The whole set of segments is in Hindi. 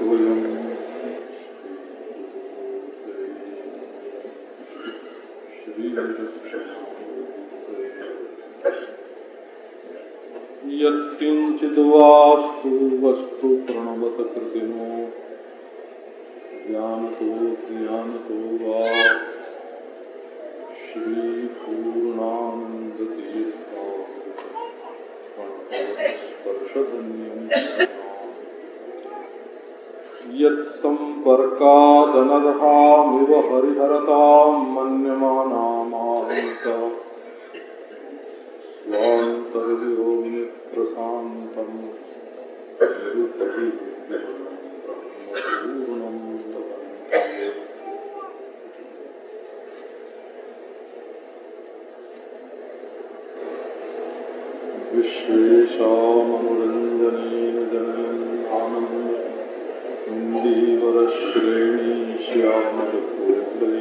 कुरुते प्रबोधसमये स्वात्मानुवान्त्वयम् यत्किञ्चिद्वास्तु वस्तु प्रणवत कृतिनो ज्ञानतो ज्ञानतो वा। श्रीपूर्णानन्दतीर्थस्पर्शधन्यम् यत्सम्पर्कादनर्हामिव हरिहरताम् मन्यमानामाहन्त स्वान्तर्योनिप्रशान्तम् ब्रह्मपूर्णम् विश्वेशामनुरञ्जनेन जनयन् इन्दीवरश्रेणी श्यामलकोटै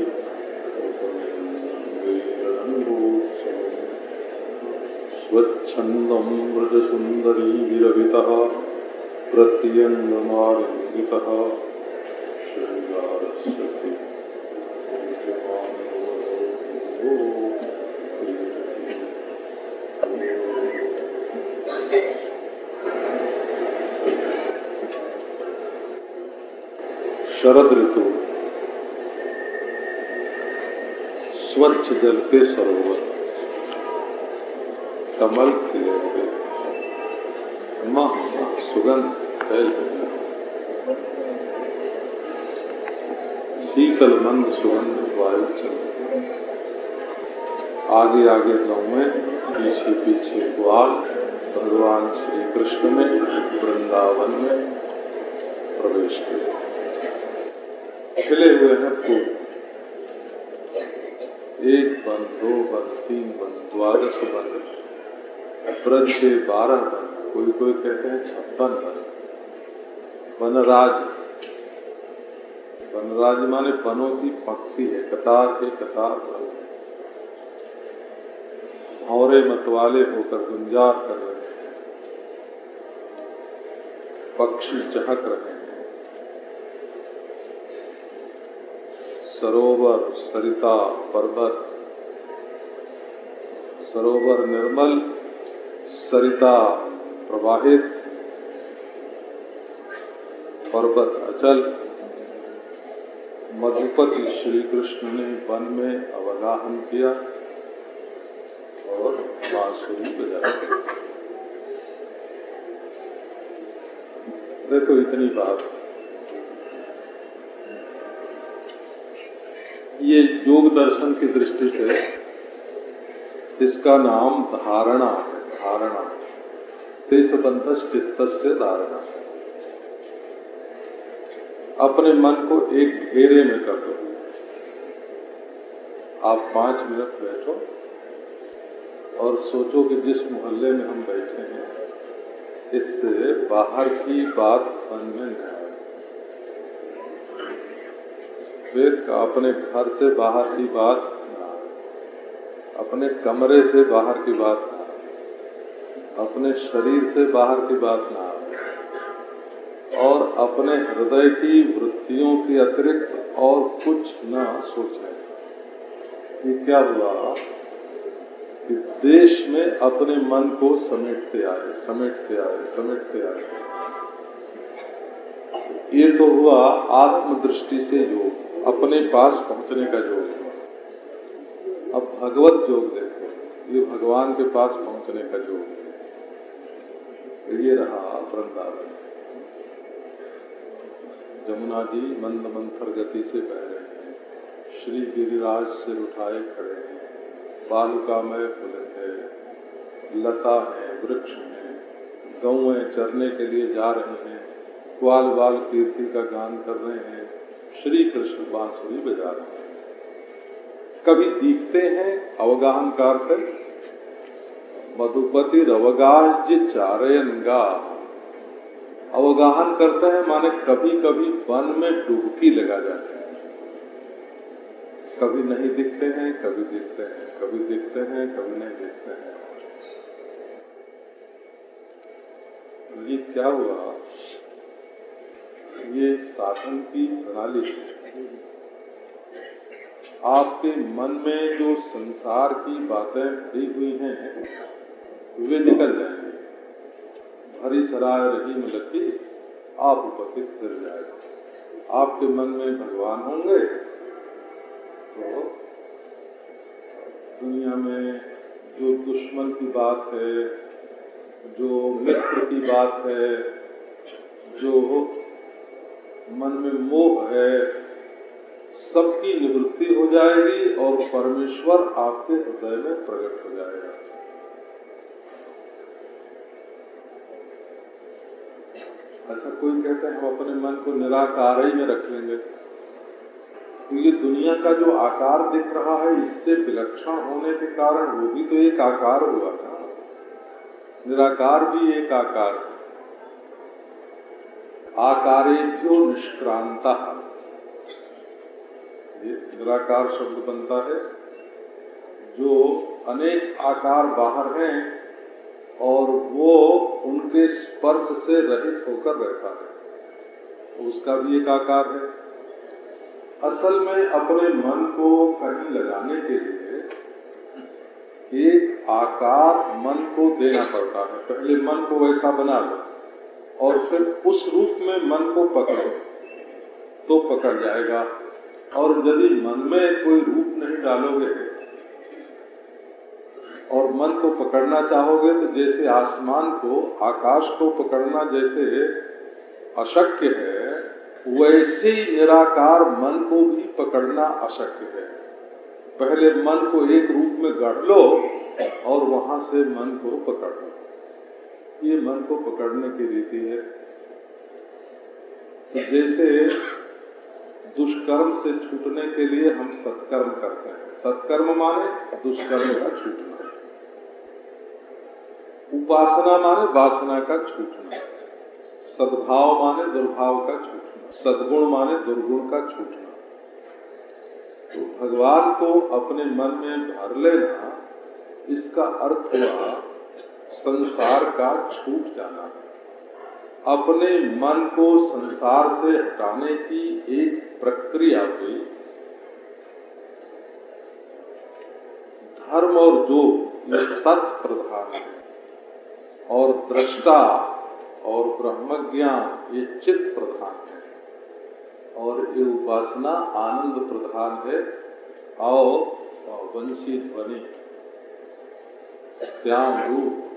स्वच्छन्दं व्रजसुन्दरीरवितः प्रत्यङ्गमालिङ्गितः। शृङ्गारस्य शरद ऋतु स्वच्छ जल के सरोवर। कमल खिले मह सुगंध फैल शीतल, मंद सुगंध वायु चल आगे आगे गाँव में पीछे पीछे ग्वाल। भगवान श्री कृष्ण ने वृंदावन में प्रवेश किया। खिले हुए हैं फूल एक बन दो बन तीन बन द्वादश बन ब्रज के बारह बन कोई कोई कहते हैं छप्पन बन वनराज वनराज माने बनों की पंक्ति है, कतार के कतार बन भौरे मतवाले होकर गुंजार कर रहे हैं। पक्षी चहक रहे हैं। सरोवर सरिता पर्वत सरोवर निर्मल, सरिता प्रवाहित पर्वत अचल। मधुपति श्री कृष्ण ने वन में अवगाहन किया और बांसुरी बजाई देखो इतनी बात। ये योग दर्शन की दृष्टि से इसका नाम धारणा है, धारणा। देशबंध चित्त से धारणा। अपने मन को एक घेरे में कर दो। आप पाँच मिनट बैठो और सोचो कि जिस मोहल्ले में हम बैठे हैं, इससे बाहर की बात मन में न का अपने घर से बाहर की बात, अपने कमरे से बाहर की बात, अपने शरीर से बाहर की बात ना और अपने हृदय की वृत्तियों के अतिरिक्त और कुछ न सोचे। ये क्या हुआ? कि देश में अपने मन को समेटते आए समेटते आए समेटते आए। ये तो हुआ आत्मदृष्टि से योग। अपने पास पहुँचने का योग अब भगवत योग देखो, ये भगवान के पास पहुँचने का योग ये रहा वृंदावन। जमुना जी मंद मंथर गति से बह रहे हैं। श्री गिरिराज से उठाए खड़े हैं। बालुकामय फुलित है, लता है, वृक्ष है। गौ चरने के लिए जा रहे हैं। ग्वाल बाल कीर्ति का गान कर रहे हैं। श्री कृष्ण बांसुरी बजा रहे हैं। कभी दिखते हैं अवगाहन कार से। मधुपति अवगाह चारयन गा। अवगाहन करते हैं माने कभी कभी वन में डुबकी लगा जाते हैं। कभी नहीं दिखते हैं, कभी दिखते हैं, कभी दिखते हैं, कभी नहीं दिखते हैं। ये क्या हुआ? ये साधन की प्रणाली। है आपके मन में जो संसार की बातें भरी हुई हैं, वे निकल जाएँगे भरी सराय रही मलकी आप उपस्थित कर जाएगा आपके मन में भगवान होंगे तो दुनिया में जो दुश्मन की बात है, जो मित्र की बात है, जो मन में मोह है, सबकी निवृत्ति हो जाएगी और परमेश्वर आपके हृदय में प्रकट हो जाएगा। अच्छा कोई कहते हैं, हम अपने मन को निराकार ही में रख लेंगे। ये दुनिया का जो आकार दिख रहा है, इससे विलक्षण होने के कारण वो भी तो एक आकार हुआ था। निराकार भी एक आकार। है आकारेभ्यो निष्क्रांता। ये निराकार शब्द बनता है। जो अनेक आकार बाहर हैं और वो उनके स्पर्श से रहित होकर रहता है। उसका भी एक आकार है। असल में अपने मन को कहीं लगाने के लिए एक आकार मन को देना पड़ता है। पहले मन को वैसा बना लो। और फिर उस रूप में मन को पकड़ो तो पकड़ जाएगा। और यदि मन में कोई रूप नहीं डालोगे और मन को पकड़ना चाहोगे तो जैसे आसमान को, आकाश को पकड़ना जैसे अशक्य है, वैसे ही निराकार मन को भी पकड़ना अशक्य है। पहले मन को एक रूप में गढ़ लो और वहाँ से मन को पकड़ लो। ये मन को पकड़ने की रीति है। तो जैसे दुष्कर्म से छूटने के लिए हम सत्कर्म करते हैं। सत्कर्म माने दुष्कर्म का छूटना। उपासना माने वासना का छूटना। सद्भाव माने दुर्भाव का छूटना। सदगुण माने दुर्गुण का छूटना। तो भगवान को अपने मन में भर लेना, इसका अर्थ हुआ संसार का छूट जाना। अपने मन को संसार से हटाने की एक प्रक्रिया हुई धर्म और जो सत प्रधान है। और दृष्टा और ब्रह्म ज्ञान ये चित्त प्रधान है। और ये उपासना आनंद प्रधान है। और वंशी ध्वनि श्याम रूप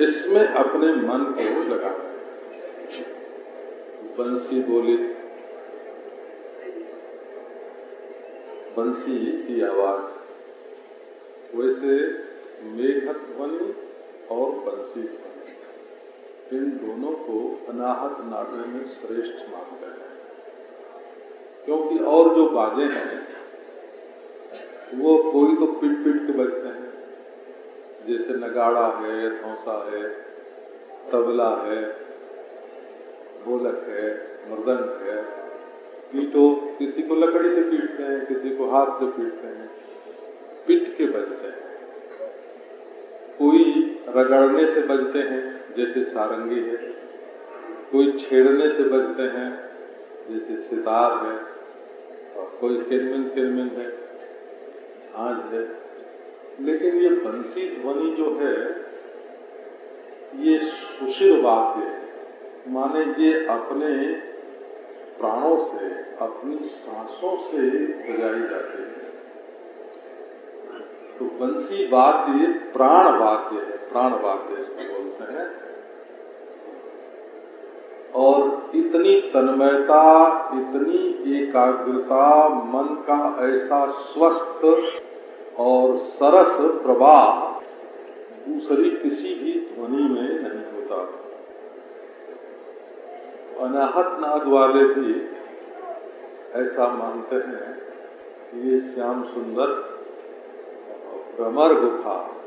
इसमें अपने मन को लगा। बंसी बोली, बंसी की आवाज़। वैसे मेघ ध्वनि और बंसी ध्वनि, इन दोनों को अनाहत नागने में श्रेष्ठ मानते हैं। क्योंकि और जो बाजे हैं, वो कोई तो पिट पिट के बजते हैं। जैसे नगाड़ा है धौसा है, तबला है, ढोलक है मृदंग है, पीटो, किसी को लकड़ी से पीटते हैं, किसी को हाथ से पीटते हैं पीट के बजते हैं। कोई रगड़ने से बजते हैं, जैसे सारंगी है। कोई छेड़ने से बजते हैं, जैसे सितार है। और कोई किरमिन किरमिन है आज है। लेकिन ये बंसी ध्वनि जो है, ये सुशिर वाक्य है माने ये अपने प्राणों से, अपनी सांसों से बजाई जाती है। तो बंसी वाद्य प्राण वाद्य है, प्राण वाद्य इसको बोलते हैं। और इतनी तन्मयता, इतनी एकाग्रता, मन का ऐसा स्वस्थ और सरस प्रवाह दूसरी किसी भी ध्वनि में नहीं होता। अनाहत नाद वाले भी ऐसा मानते हैं कि ये श्याम सुंदर भ्रमर गुफा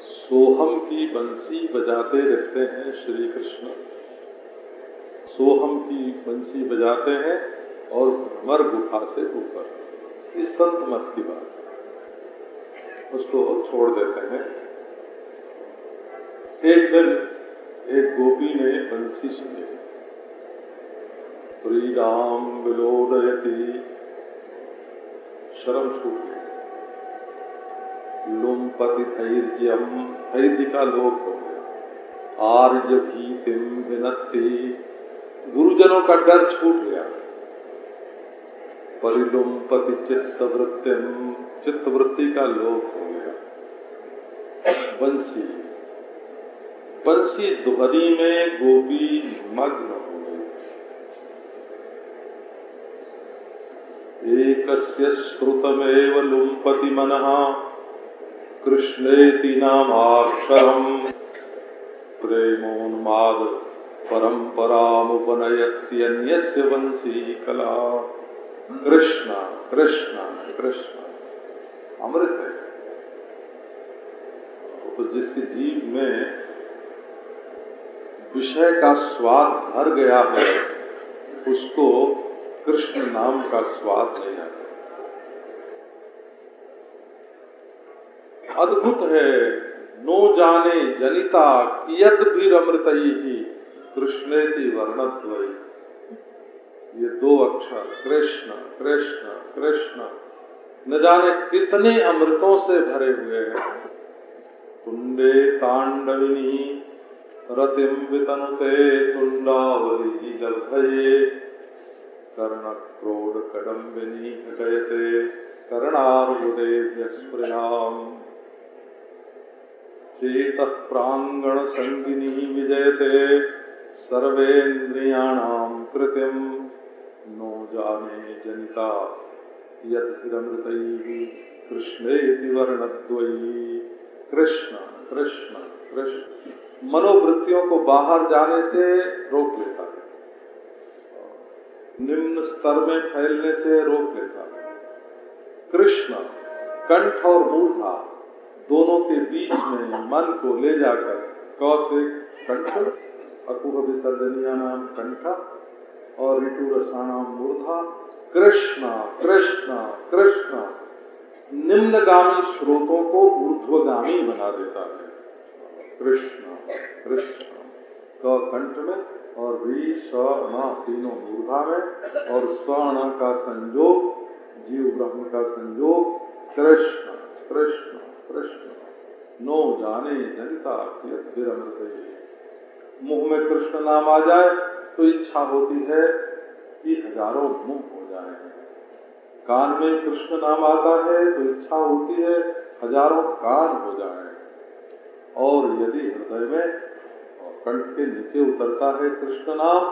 सोहम की बंसी बजाते रहते हैं श्री कृष्ण। सोहम की बंसी बजाते हैं और भ्रमर गुफा से ऊपर। इस संत मत की बात। उसको छोड़ देते हैं। एक दिन एक गोपी ने बंसी सुनी। श्रीराम विलोदयती। शर्म छूट गई। लुम्पति धैर्यम धैर्य का लोक हो गया। आर्य भीतिम विनती गुरुजनों का डर छूट गया। परिलुम्पति चित्त वृत्तिम चित्त वृत्ति का लोप हो गया। बंसी। बंसी दुहरी में गोपी मग्न हो गई। एक श्रुतमेव लुम्पति मन। कृष्णेति नामाक्षरम प्रेमोन्माद परंपरा परंपरामुपनयत्यन्यस्य वंशी कला। कृष्ण कृष्ण कृष्ण। अमृत है। तो जिसके जीव में विषय का स्वाद भर गया है, उसको कृष्ण नाम का स्वाद नहीं आता अद्भुत है, नो जाने जनिता कियत भी अमृत ही कृष्ण की वर्णत्व ये दो अक्षर, कृष्ण कृष्ण कृष्ण। न जाने कितने अमृतों से भरे हुए हैं। तुंडे तांडविनी रतिम वितनुते तुंडावली लभये कर्ण क्रोध कडम्बिनी घटयते कर्णार्बुदे स्पृहाम चेत प्रांगण संगिनी विजयते सर्वेन्द्रियाणाम कृतिम। जाने जनिता। यदमृत कृष्णे वर्णद्वयी। कृष्ण कृष्ण कृष्ण। मनोवृत्तियों को बाहर जाने से रोक लेता है। निम्न स्तर में फैलने से रोक लेता है। कृष्ण, कंठ और मूर्धा दोनों के बीच में मन को ले जाकर कौसे कंठ अकुह विसर्जनिया नाम कंठ और ऋतु रसाणाम मूर्धा। कृष्ण कृष्ण कृष्ण। निम्नगामी स्रोतों को ऊर्ध्वगामी बना देता है। कृष्ण कृष्ण। क कंठ में और वी, स न तीनों मूर्धा में और स्वर्ण का संयोग जीव ब्रह्म का संयोग कृष्ण कृष्ण कृष्ण। नो जाने जनता मुँह में कृष्ण नाम आ जाए। तो इच्छा होती है कि हज़ारों मुँह हो जाए। कान में कृष्ण नाम आता है तो इच्छा होती है हज़ारों कान हो जाए। और यदि हृदय में कंठ के नीचे उतरता है कृष्ण नाम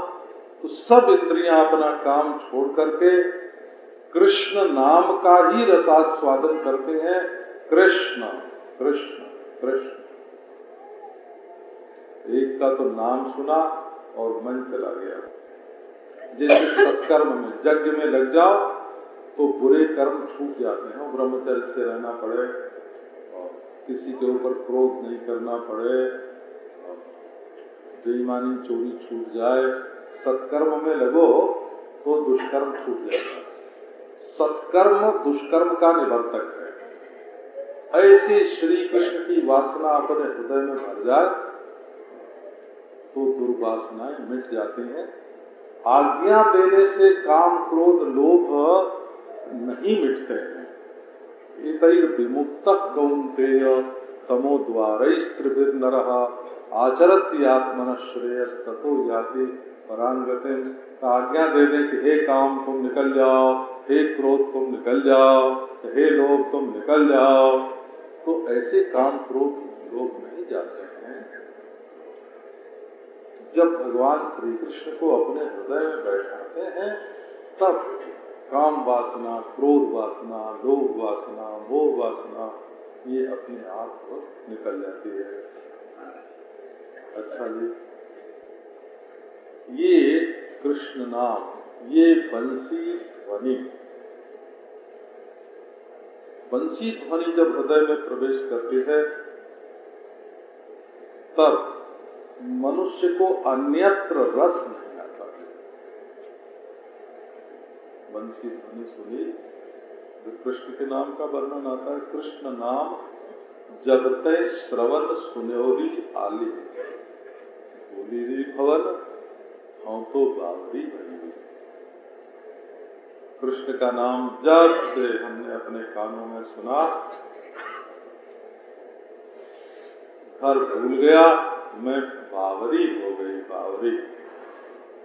तो सब इंद्रियाँ अपना काम छोड़ करके कृष्ण नाम का ही रसा रसास्वादन करते हैं। कृष्ण कृष्ण कृष्ण। एक का तो नाम सुना और मन चला गया। जैसे सत्कर्म में, यज्ञ में लग जाओ तो बुरे कर्म छूट जाते हैं ब्रह्मचर्य से रहना पड़े और किसी के ऊपर क्रोध नहीं करना पड़े बेईमानी चोरी छूट जाए। सत्कर्म में लगो तो दुष्कर्म छूट जाएगा। सत्कर्म दुष्कर्म का निवर्तक है। ऐसी श्री कृष्ण की वासना अपने हृदय में भर जाए तो दुर्वासनाएँ मिट जाती हैं। आज्ञा देने से काम क्रोध लोभ नहीं मिटते हैं। इतर विमुक्त गौंतेय तमो द्वार त्रिभिर न रहा आचरत आत्मन श्रेय तथो जाति परांगति आज्ञा दे दें कि हे काम तुम निकल जाओ, हे क्रोध तुम निकल जाओ, हे लोभ तुम निकल जाओ। तो ऐसे काम क्रोध लोग नहीं जाते हैं। जब भगवान श्री कृष्ण को अपने हृदय में बैठाते हैं, तब काम वासना, क्रोध वासना लोभ वासना, मोह वासना, ये अपने आप निकल जाती है। अच्छा जी। ये कृष्ण नाम, ये बंसी ध्वनि। बंसी ध्वनि जब हृदय में प्रवेश करती है, तब मनुष्य को अन्यत्र रस नहीं आता है। बंसी ध्वनि सुनी जो कृष्ण के नाम का वर्णन आता है। कृष्ण नाम जगते श्रवण सुनोरी आली। बोली री भवन हम तो बावरी बनी। कृष्ण का नाम जब से हमने अपने कानों में सुना। घर भूल गया मैं बावरी हो गई, बावरी।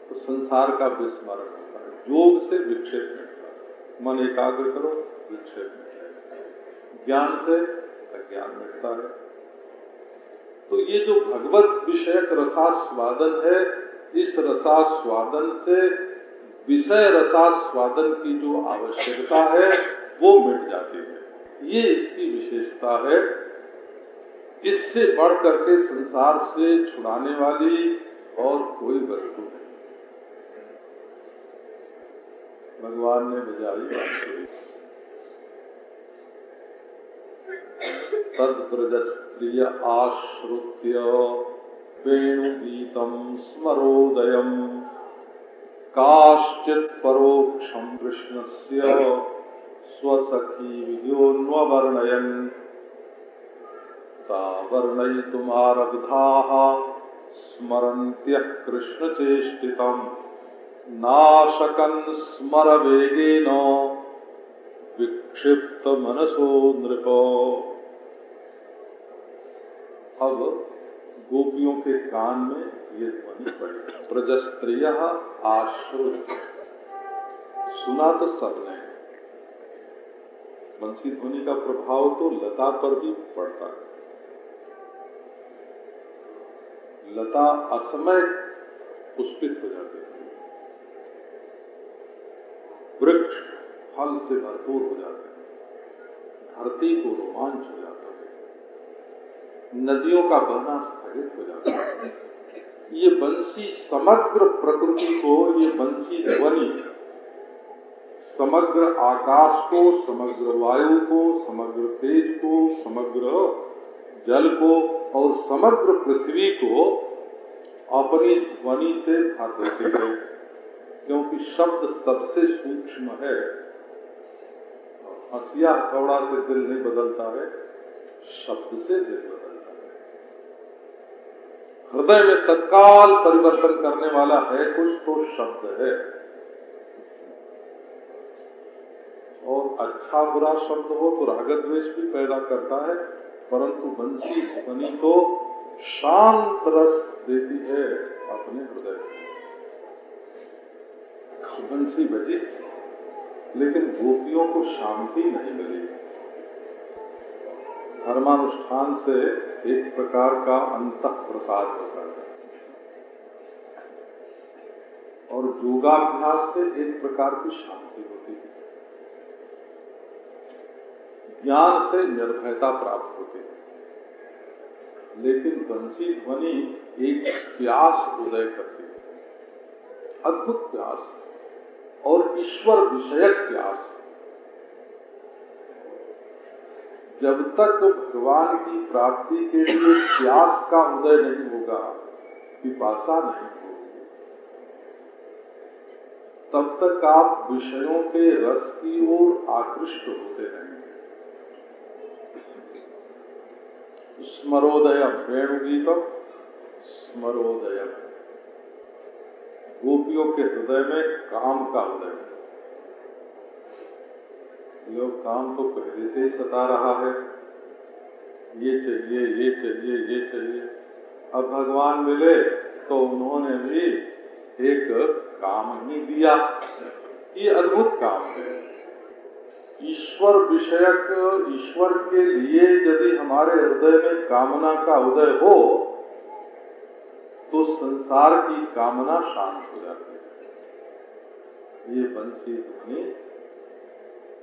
तो संसार का विस्मरण होता है। योग से विक्षेप मिलता है मन एकाग्र करो विक्षेप मिलता है ज्ञान से अज्ञान मिटता है। तो ये जो भगवत विषयक रसास्वादन है, इस रसास्वादन से विषय रसास्वादन की जो आवश्यकता है, वो मिट जाती है। ये इसकी विशेषता है। इससे बढ़ करके संसार से छुड़ाने वाली और कोई वस्तु नहीं। भगवान ने बजाई तद्व्रजस्त्रिय आश्रुत्य वेणुगीतम स्मरोदय। काश्चित परोक्षम कृष्ण से स्वसखी विद्योन्वर्णयन वर्णयितुमारब्धाः स्मरन्त्यः कृष्णचेष्टितम् नाशकन् स्मरवेगेन विक्षिप्तमनसो नृप। अब गोपियों के कान में ये ध्वनि पड़ी। प्रजस्त्रिय आश्रुत। सुना तो सबने। बंसी ध्वनि का प्रभाव तो लता पर भी पड़ता है। लता असमय पुष्पित हो जाती है। वृक्ष फल से भरपूर हो जाते हैं। धरती को रोमांच हो जाता है। नदियों का बहना स्थगित हो जाता है। ये बंसी समग्र प्रकृति को, ये बंसी ध्वनि समग्र आकाश को, समग्र वायु को, समग्र तेज को, समग्र जल को और समग्र पृथ्वी को अपनी ध्वनि से भर देती है, क्योंकि शब्द सबसे सूक्ष्म है। हसिया हथौड़ा से दिल नहीं बदलता है, शब्द से दिल बदलता है। हृदय में तत्काल परिवर्तन करने वाला है कुछ तो शब्द है। और अच्छा बुरा शब्द हो तो रागत द्वेष भी पैदा करता है परंतु बंसी ध्वनि को शांत रस देती है अपने हृदय बंसी बजी, लेकिन गोपियों को शांति नहीं मिली। धर्मानुष्ठान से एक प्रकार का अंत प्रसाद होता है। और योगाभ्यास से एक प्रकार की शांति होती है। ज्ञान से निर्भयता प्राप्त होती है। लेकिन बंसी ध्वनि एक प्यास उदय करती है। अद्भुत प्यास और ईश्वर विषयक प्यास। जब तक भगवान की प्राप्ति के लिए प्यास का उदय नहीं होगा, पिपासा नहीं होगी। तब तक आप विषयों के रस की ओर आकृष्ट होते रहेंगे। स्मरोदय वेणुगीतम स्मरोदय। गोपियों के हृदय में काम का उदय लोग काम तो पहले से ही सता रहा है। ये चाहिए ये चाहिए ये चाहिए। अब भगवान मिले तो उन्होंने भी एक काम ही दिया। ये अद्भुत काम है। ईश्वर विषयक, ईश्वर के लिए यदि हमारे हृदय में कामना का उदय हो तो संसार की कामना शांत हो जाती है। ये बंसी ध्वनि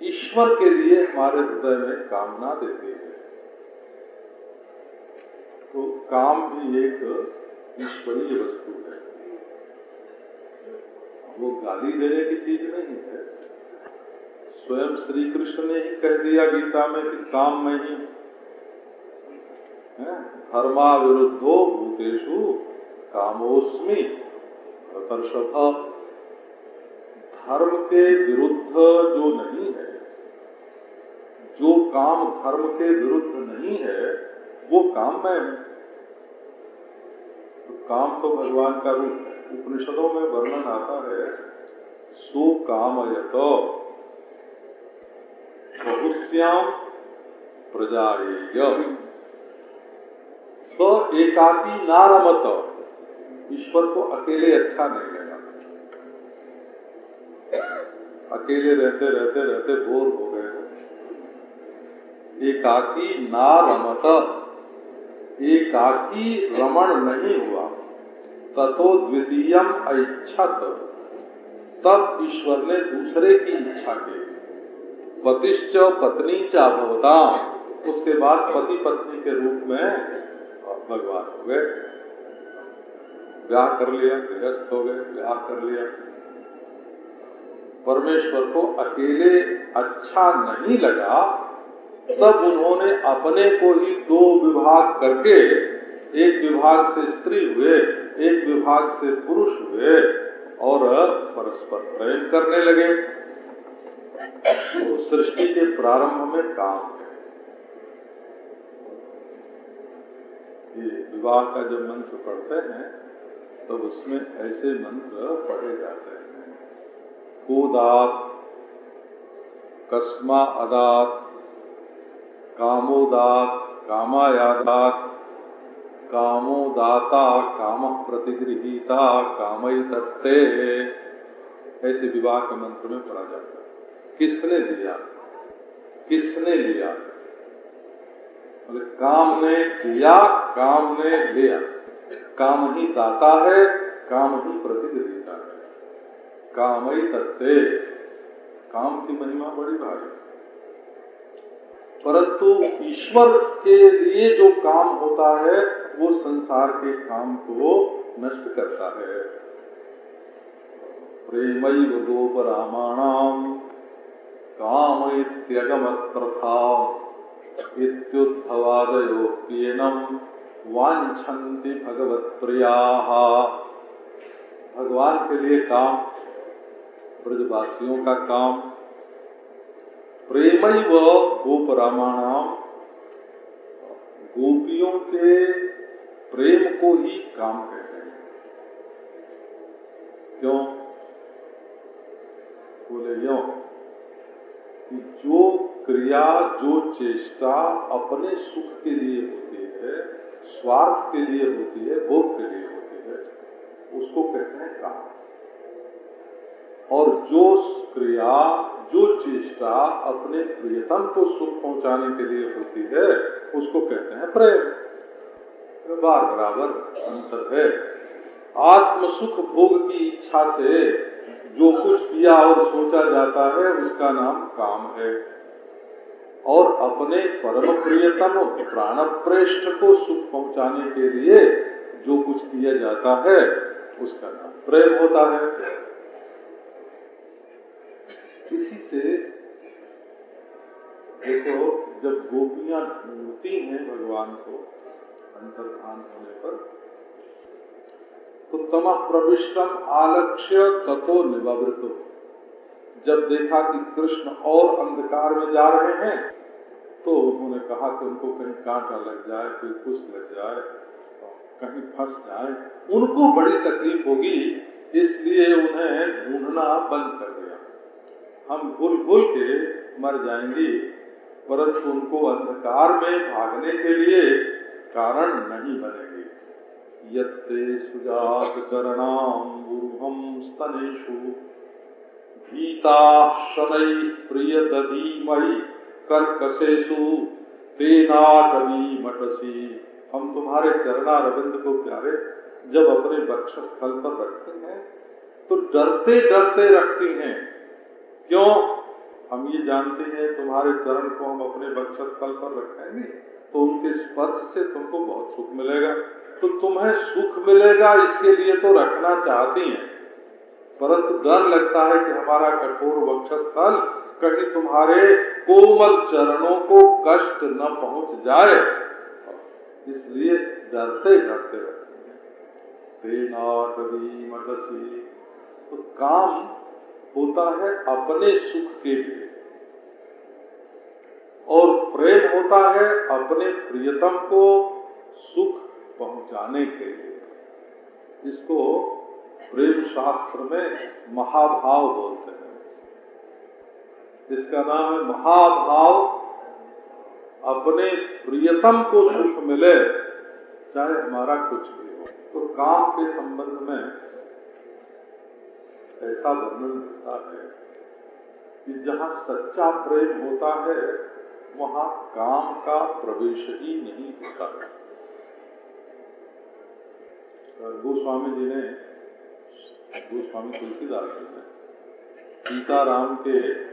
ईश्वर के लिए हमारे हृदय में कामना देती है। तो काम भी एक ईश्वरीय वस्तु है। वो गाली देने की चीज़ नहीं है। स्वयं श्री कृष्ण ने ही कह दिया, गीता में कि काम में ही। धर्मा विरुद्धो भूतेषु कामोस्मी धर्म के विरुद्ध जो नहीं है, जो काम धर्म के विरुद्ध नहीं है, वो काम में तो काम तो भगवान का रूप उपनिषदों में वर्णन आता है, सो काम कामयत। बहुश्याम प्रजा तो एकाकी नारमत ईश्वर को अकेले अच्छा नहीं लगा अकेले रहते रहते रहते बोर हो गए एकाकी ना रमत एकाकी रमण नहीं हुआ। तथो द्वितीय ऐच्छत। तब ईश्वर ने दूसरे की इच्छा की। पतिश्च पत्नी च भवता। उसके बाद पति पत्नी के रूप में भगवान हो गए। ब्याह कर लिया, गृहस्थ हो गए, ब्याह कर लिया। परमेश्वर को अकेले अच्छा नहीं लगा। तब उन्होंने अपने को ही दो विभाग करके, एक विभाग से स्त्री हुए, एक विभाग से पुरुष हुए और परस्पर प्रेम करने लगे। तो सृष्टि के प्रारंभ में काम है। ये विवाह का जब मंत्र पढ़ते हैं तो उसमें ऐसे मंत्र पढ़े जाते हैं। कोदात, कस्मा अदात, कामोदात, कामायादात, कामोदाता, काम प्रतिगृहीता कामई तत्ते ऐसे विवाह के मंत्र में पढ़ा जाता है। किसने दिया किसने लिया? काम ने दिया काम ने लिया। काम ही दाता है, काम ही प्रतिगृहीता है। काम ही तत्ते। काम की महिमा बड़ी भारी। परंतु ईश्वर के लिए जो काम होता है, वो संसार के काम को नष्ट करता है। प्रेम काम इत्यगम प्रथा इत्युद्धवादयोप्येनम वांछन्ति भगवत प्रिया भगवान के लिए काम, ब्रजवासियों का काम प्रेम व गोप गोपरामाणाम, गोपियों के प्रेम को ही काम कहते हैं। क्यों? बोले यो कि जो क्रिया, जो चेष्टा अपने सुख के लिए होती है, स्वार्थ के लिए होती है, भोग के लिए होती है, उसको कहते हैं काम। और जो क्रिया, जो चेष्टा अपने प्रियतम को सुख पहुँचाने के लिए होती है, उसको कहते हैं प्रेम। बार बराबर अंतर है। आत्म सुख भोग की इच्छा से जो कुछ किया और सोचा जाता है, उसका नाम काम है। और अपने परम प्रियतम प्राण प्रेष्ठ को सुख पहुँचाने के लिए जो कुछ किया जाता है, उसका नाम प्रेम होता है। इसी से देखो, जब गोपियाँ ढूंढती हैं भगवान को, अंतर्धान होने पर तमा प्रविष्टम आलक्ष्य तथो निवृत जब देखा कि कृष्ण और अंधकार में जा रहे हैं तो उन्होंने कहा कि उनको कहीं कांटा लग जाए, कोई कुछ लग जाए, कहीं फंस जाए, उनको बड़ी तकलीफ़ होगी, इसलिए उन्हें ढूंढना बंद कर दिया। हम भूल भूल के मर जाएँगे, परंतु उनको अंधकार में भागने के लिए कारण नहीं बनेंगे। यत्ते सुजात करणाम स्तनेशु गीता शनै प्रिय दधीमयी कर्कशेशु तेना कवि मटसी हम तुम्हारे चरणा रविंद को प्यारे, जब अपने वक्ष स्थल पर रखते हैं तो डरते डरते रखते हैं। क्यों? हम ये जानते हैं, तुम्हारे चरण को हम अपने बक्षस्थल पर रखेंगे तो उनके स्पर्श से तुमको बहुत सुख मिलेगा। तो तुम्हें सुख मिलेगा, इसके लिए तो रखना चाहती हैं। परंतु डर लगता है कि हमारा कठोर वक्षस्थल कहीं तुम्हारे कोमल चरणों को कष्ट न पहुँच जाए। इसलिए डरते डरते हैं। तो काम होता है अपने सुख के लिए। और प्रेम होता है अपने प्रियतम को सुख पहुँचाने के लिए। इसको प्रेम शास्त्र में महाभाव बोलते हैं। इसका नाम है महाभाव। अपने प्रियतम को सुख मिले, चाहे हमारा कुछ भी हो। तो काम के संबंध में ऐसा वर्णन होता है कि जहाँ सच्चा प्रेम होता है, वहाँ काम का प्रवेश ही नहीं होता। गोस्वामी जी ने गोस्वामी तुलसीदास जी ने सीताराम के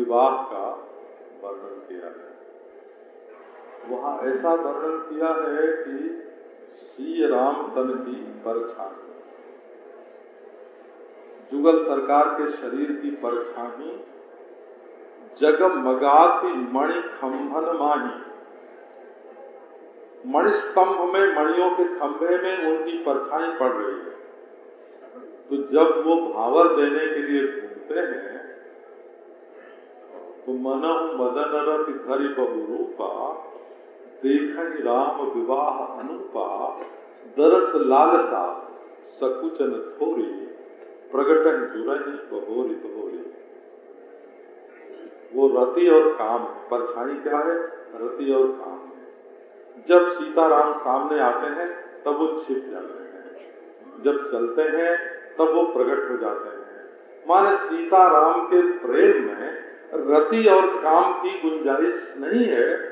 विवाह का वर्णन किया है। वहाँ ऐसा वर्णन किया है कि श्री राम तन की परछाई। जुगल सरकार के शरीर की परछाई, जगमगाती मणि खम्भन माही। मणिस्तंभ में मणियों के खंभे में उनकी परछाई पड़ रही है। तो जब वो भावर देने के लिए घूमते हैं तो मन मदन रथ धरि बहु रूपा देख राम विवाह अनुपा, दरस लालसा, सकुचन थोरी, प्रगटन जुरही बहोरी बहोरी। वो रति और काम, परछाई क्या है? रति और काम। जब सीताराम सामने आते हैं, तब वो छिप जाते हैं। जब चलते हैं, तब वो प्रकट हो जाते हैं। माने सीताराम के प्रेम में रति और काम की गुंजाइश नहीं है।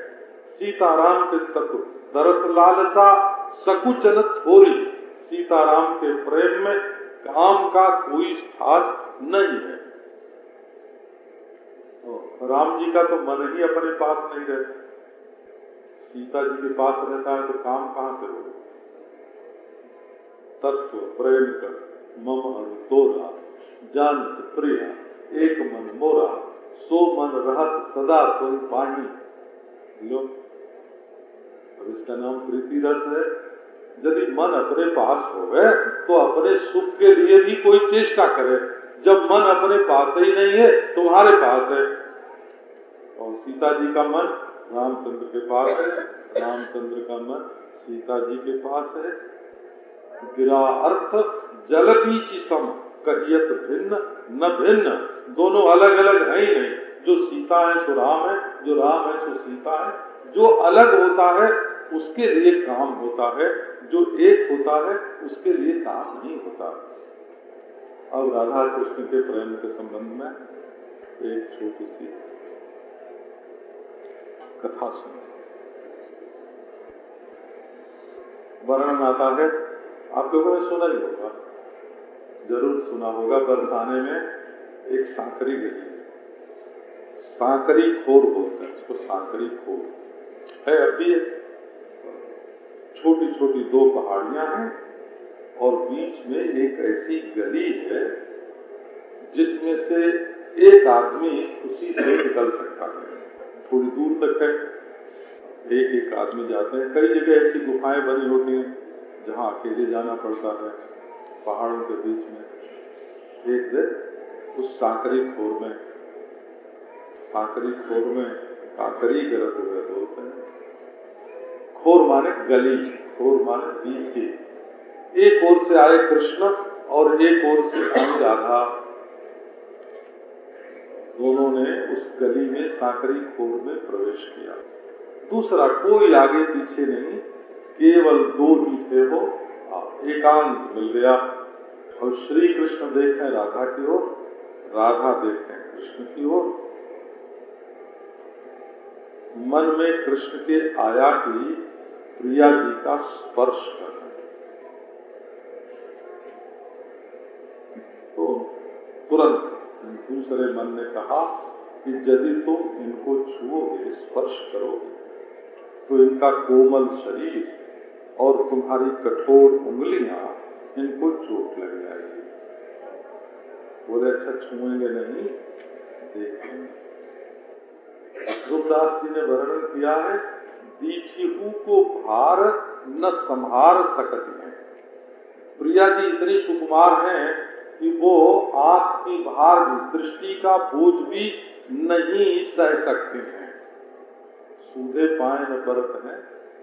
सीताराम के सकु दरस लालसा सकुचन थोड़ी सीताराम के प्रेम में काम का कोई स्थान नहीं है। राम जी का तो मन ही अपने पास नहीं रहता। सीता जी के पास रहता है तो काम कहाँ से हो तत्व, प्रेम कर, मम तोरा जान प्रिया, एक मन मोरा, सो मन रहत सदा तुम पानी लो। अब इसका नाम प्रीति रस है। यदि मन अपने पास हो गए तो अपने सुख के लिए भी कोई चेष्टा करे। जब मन अपने पास ही नहीं है, तुम्हारे पास है। और सीता जी का मन रामचंद्र के पास है। रामचंद्र का मन सीता जी के पास है। गिरा अर्थ जल की सम कहियत भिन्न, न भिन्न। दोनों अलग अलग है ही नहीं। जो सीता है तो राम है। जो राम है तो सीता है। जो अलग होता है, उसके लिए काम होता है। जो एक होता है, उसके लिए काम नहीं होता। अब राधा कृष्ण के प्रेम के संबंध में एक छोटी सी कथा सुन। वर्णन आता है आप लोगों ने सुना ही होगा। ज़रूर सुना होगा, बरसाने में एक सांकरी गई। सांकरी खोर बोलते हैं उसको सांकरी खोर। है अभी छोटी छोटी दो पहाड़ियाँ हैं, और बीच में एक ऐसी गली है, जिसमें से एक आदमी उसी से निकल सकता है। थोड़ी दूर तक है। एक एक आदमी जाते हैं। कई जगह ऐसी गुफाएँ बनी होती हैं जहाँ अकेले जाना पड़ता है, पहाड़ों के बीच में। एक दिन उस साकरी खोर में, सांकरी खोर में काकरी गलत हुए बोलते हैं। खोर माने गली, खोर माने बीच की। एक ओर से आए कृष्ण और एक ओर से आई राधा। दोनों ने उस गली में साकरी खोर में प्रवेश किया। दूसरा, कोई आगे पीछे नहीं, केवल दो ही थे वो एकांत मिल गया। और श्री कृष्ण देखें राधा की ओर, राधा देखें कृष्ण की ओर। मन में कृष्ण के आया की प्रिया जी का स्पर्श करना तो तुरंत दूसरे मन ने कहा कि यदि तुम इनको छुओगे, स्पर्श करोगे तो इनका कोमल शरीर और तुम्हारी कठोर उंगलियाँ इनको चोट लग जाएगी। बोले अच्छा छुएँगे नहीं, देखेंगे। ध्रुवदास जी ने वर्णन किया है दीक्षिहू को भार न संभार सकती है। प्रिया जी, इतनी सुकुमार हैं कि वो आँख की भार भी दृष्टि का बोझ भी नहीं सह सकते हैं। सूधे पाए न परत है,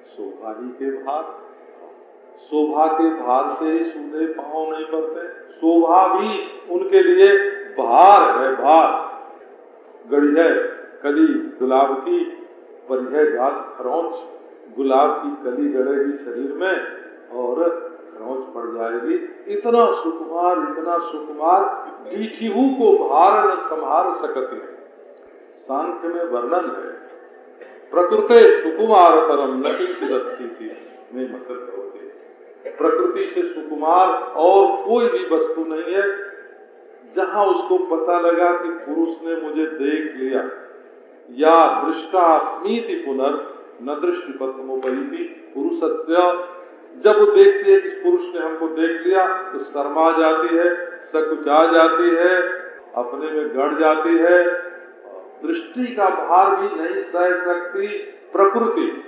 शोभा ही के भार। शोभा के भार से ही सूधे पाँव नहीं पड़ते शोभा भी उनके लिए भार है, भार। गड़ी है कली गुलाब की खरौच। गुलाब की कली गड़ेगी शरीर में, और खरौच पड़ जाएगी। इतना सुकुमार इतना सुकुमार डीठीहू को भार न संभार सकते सांख्य में वर्णन है, प्रकृति सुकुमार परम नटी थी में मतलब होते प्रकृति से सुकुमार और कोई भी वस्तु नहीं है, जहाँ उसको पता लगा कि पुरुष ने मुझे देख लिया, या दृष्टा पुनर् न दृष्टि पत्मोपरी पुरुष जब वो देखती है कि पुरुष ने हमको देख लिया तो शर्मा जाती है, सकुचा जाती है, अपने में गड़ जाती है। दृष्टि का भार भी नहीं सह सकती प्रकृति।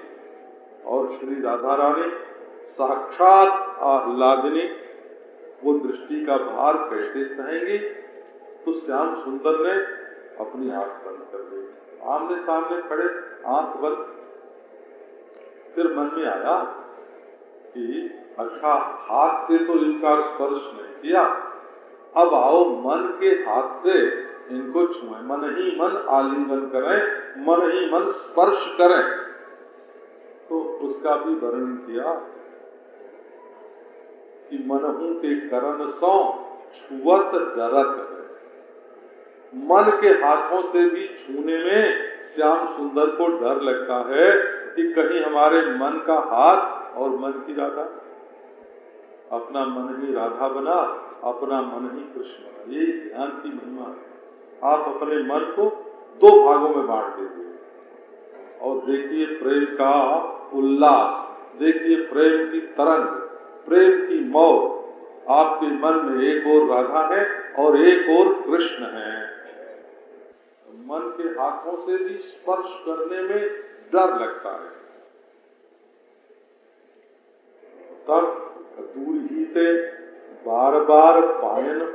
और श्री राधा रानी साक्षात आह्लादिनी, वो दृष्टि का भार कैसे सहेंगी? तो श्याम सुंदर ने अपनी आँख बंद कर दी। आमने सामने खड़े, आँख बंद। फिर मन में आया कि अच्छा हाथ से तो इनका स्पर्श नहीं किया। अब आओ मन के हाथ से इनको छुए। मन ही मन आलिंगन करें, मन ही मन स्पर्श करें। तो उसका भी वर्णन किया कि मनहू के करण सौ छुअत डरत मन के हाथों से भी छूने में श्याम सुंदर को डर लगता है कि कहीं हमारे मन का हाथ और मन की राधा। अपना मन ही राधा बना, अपना मन ही कृष्ण बना। ये ध्यान की महिमा आप अपने मन को दो भागों में बांट दीजिए। और देखिए प्रेम का उल्लास, देखिए प्रेम की तरंग, प्रेम की मौत आपके मन में एक और राधा है और एक और कृष्ण है। मन के हाथों से भी स्पर्श करने में डर लगता है। दूर ही से बार बार पायन हैं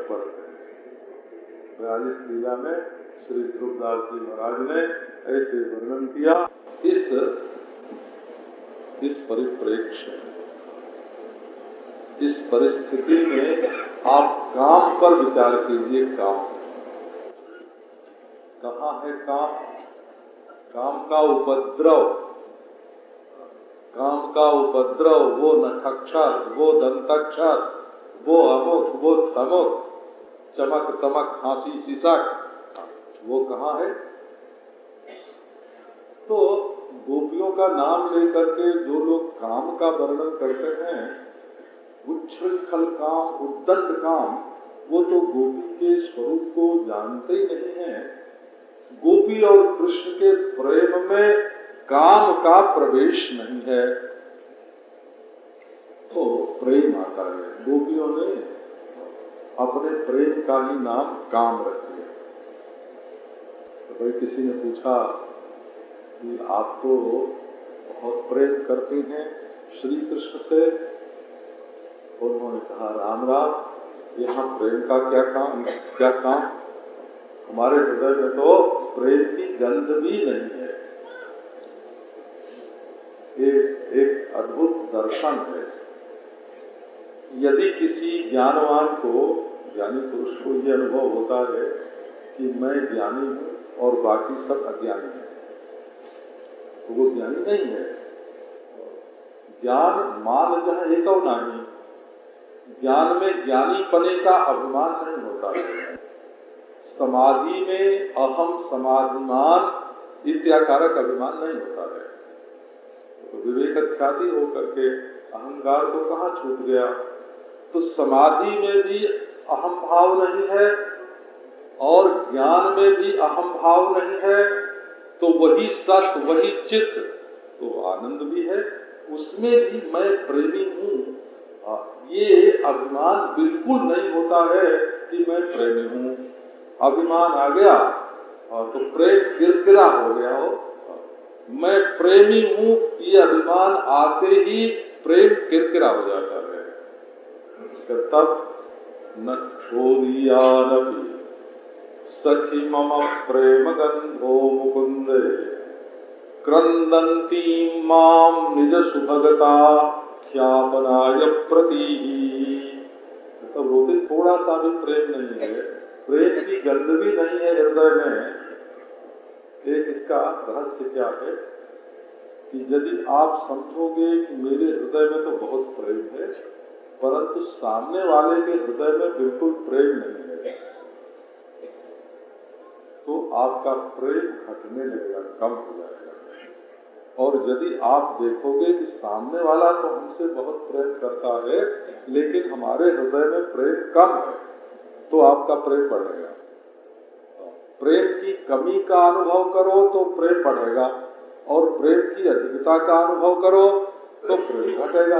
बयालीस लीला में श्री ध्रुवदास जी महाराज ने ऐसे वर्णन किया, इस इस परिप्रेक्ष्य इस परिस्थिति में आप काम पर विचार कीजिए, काम। कहा है काम? काम का उपद्रव। काम का उपद्रव, वो नक्षर वो दंतक्षर वो अमुक वो तमुक चमक, तमक हासी सिसक। वो कहा है? तो गोपियों का नाम लेकर के जो लोग काम का वर्णन करते हैं, उच्छृंखल काम, उद्दंड काम, वो तो गोपी के स्वरूप को जानते ही नहीं है। गोपी और कृष्ण के प्रेम में काम का प्रवेश नहीं है। तो प्रेम आता है। गोपियों ने अपने प्रेम का ही नाम काम रख दिया तो भाई किसी ने पूछा कि आप तो बहुत प्रेम करते हैं श्री कृष्ण से उन्होंने कहा, राम राम, यहाँ प्रेम का क्या काम क्या काम? हमारे हृदय में तो प्रेम की गंध भी नहीं है। एक एक अद्भुत दर्शन है। यदि किसी ज्ञानवान को, ज्ञानी पुरुष को यह अनुभव होता है कि मैं ज्ञानी हूँ और बाकी सब अज्ञानी है तो वो ज्ञानी नहीं है। ज्ञान मान जहाँ एक और नहीं। ज्ञान में ज्ञानी पने का अभिमान नहीं होता है। समाधि में अहम समाधिमान इत्याकारक अभिमान नहीं होता है। तो विवेक ख्याति होकर के अहंकार को कहा छूट गया? तो समाधि में भी अहम भाव नहीं है और ज्ञान में भी अहम भाव नहीं है तो वही सत्य वही चित्त तो आनंद भी है। उसमें भी मैं प्रेमी हूँ। ये अभिमान बिल्कुल नहीं होता है कि मैं प्रेमी हूँ। अभिमान आ गया और तो प्रेम किरकिरा हो गया हो। मैं प्रेमी हूँ, ये अभिमान आते ही प्रेम किरकिरा हो जाता है। तब न छोरिया सखी मम प्रेम गंधो मुकुंदे। क्रंदंती माम निज सुभगता ख्यापनाय प्रति तब रोते थोड़ा सा भी प्रेम नहीं है। प्रेम की गंध भी नहीं है हृदय में। एक इसका रहस्य क्या है कि यदि आप समझोगे कि मेरे हृदय में तो बहुत प्रेम है, परंतु सामने वाले के हृदय में बिल्कुल प्रेम नहीं है तो आपका प्रेम घटने लगेगा, कम हो जाएगा। और यदि आप देखोगे कि सामने वाला तो हमसे बहुत प्रेम करता है, लेकिन हमारे हृदय में प्रेम कम है तो आपका प्रेम बढ़ेगा। प्रेम की कमी का अनुभव करो तो प्रेम बढ़ेगा, और प्रेम की अधिकता का अनुभव करो तो प्रेम घटेगा।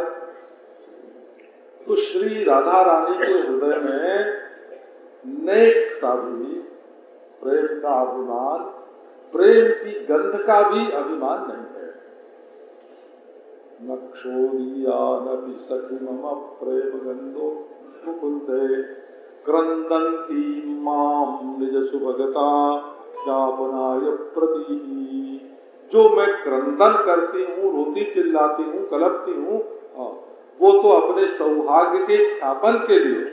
तो श्री राधा रानी के हृदय में नेक का भी प्रेम का अभिमान, प्रेम की गंध का भी अभिमान नहीं है। नक्षोरिया नपि सखी मम प्रेम गंधो मुकुंदे। क्रंदंती माम सुभगता शापनाय प्रति। जो मैं क्रंदन करती हूँ रोती चिल्लाती हूँ कलपती हूँ हाँ, वो तो अपने सौभाग्य के ख्यापन के लिए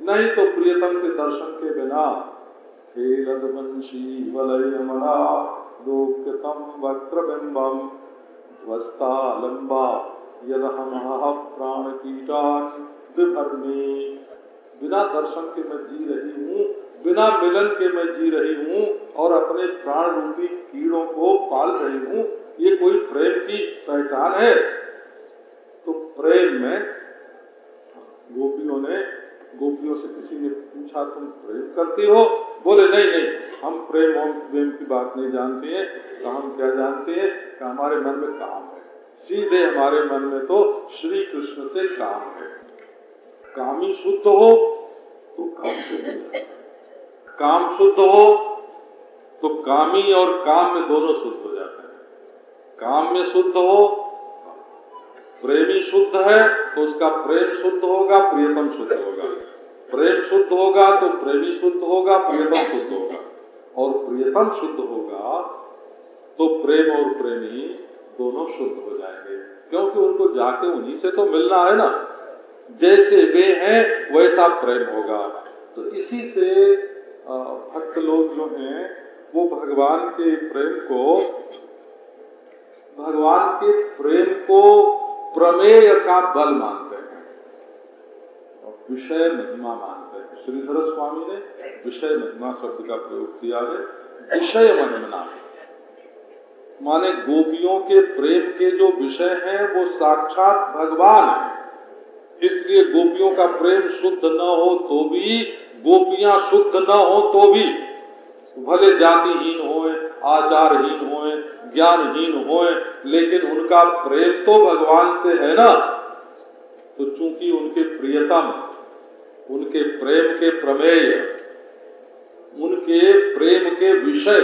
नहीं तो प्रियतम के दर्शन के बिना। खेलदवंशी वलय मना लोकतम वक्र बिंबम वस्ता लंबा यद हम प्राण कीटान विभर्मी। बिना दर्शन के मैं जी रही हूँ, बिना मिलन के मैं जी रही हूँ और अपने प्राण रूपी कीड़ों को पाल रही हूँ, ये कोई प्रेम की पहचान है? तो प्रेम में गोपियों ने, गोपियों से किसी ने पूछा, तुम प्रेम करती हो? बोले, नहीं नहीं, हम प्रेम और प्रेम की बात नहीं जानते हैं तो हम क्या जानते हैं कि हमारे मन में काम है? सीधे हमारे मन में तो श्री कृष्ण से काम है। कामी शुद्ध हो तो काम शुद्ध काम शुद्ध हो तो कामी और काम में दोनों शुद्ध हो जाते हैं। काम में शुद्ध हो, प्रेमी शुद्ध है तो उसका प्रेम शुद्ध होगा, प्रियतम शुद्ध होगा। प्रेम शुद्ध होगा तो प्रेमी शुद्ध होगा, प्रियतम शुद्ध होगा। और प्रियतम शुद्ध होगा तो प्रेम और प्रेमी दोनों शुद्ध हो जाएँगे। क्योंकि उनको जाके उन्हीं से तो मिलना है ना। जैसे वे हैं, वैसा प्रेम होगा। तो इसी से भक्त लोग जो हैं, वो भगवान के प्रेम को, भगवान के प्रेम को प्रमेय का बल मानते हैं। विषय महिमा मानते हैं। श्रीधर स्वामी ने विषय महिमा शब्द का प्रयोग किया है। विषय महिमा। माने गोपियों के प्रेम के जो विषय हैं, वो साक्षात भगवान है। इसलिए गोपियों का प्रेम शुद्ध न हो तो भी, गोपियाँ शुद्ध न हो तो भी, भले जातिहीन होए, आचारहीन होए, ज्ञानहीन होए, लेकिन उनका प्रेम तो भगवान से है ना? तो चूँकि उनके प्रियतम, उनके प्रेम के प्रमेय, उनके प्रेम के विषय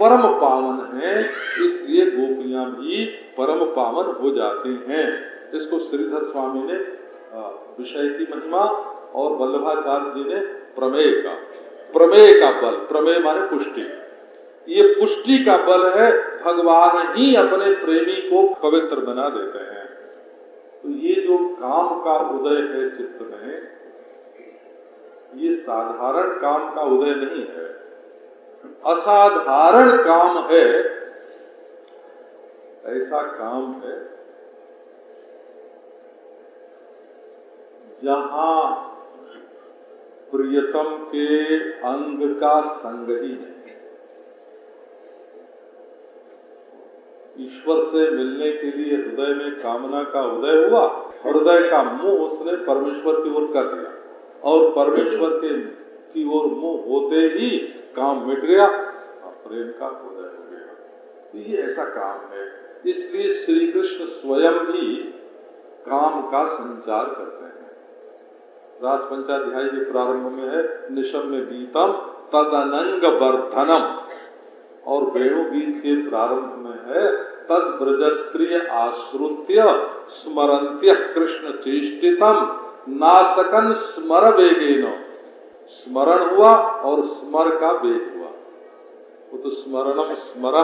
परम पावन हैं, इसलिए गोपियाँ भी परम पावन हो जाते हैं। इसको श्रीधर स्वामी ने विषय की महिमा और वल्लभाचार्य जी ने प्रमेय का प्रमेय का बल, प्रमेय माने पुष्टि। ये पुष्टि का बल है, भगवान ही अपने प्रेमी को पवित्र बना देते हैं। तो ये जो काम का उदय है चित्त में, ये साधारण काम का उदय नहीं है। असाधारण काम है, ऐसा काम है जहाँ प्रियतम के अंग का संग ही है। ईश्वर से मिलने के लिए हृदय में कामना का उदय हुआ, हृदय का मुँह उसने परमेश्वर की ओर कर दिया। और परमेश्वर के की ओर मुँह होते ही काम मिट गया और प्रेम का उदय हो गया। ये ऐसा काम है। इसलिए श्री कृष्ण स्वयं भी काम का संचार करते हैं। रास पंचाध्याय के प्रारंभ में है, निशम में गीतम तदनंग वर्धनम और वेणु गीत के प्रारंभ में है तद ब्रजप्रिय आश्रुत्य स्मरंत्य कृष्ण चेष्टितम, नासकन स्मर वेगेन। स्मरण हुआ और स्मर का वेग हुआ। वो तो स्मरणम स्मर,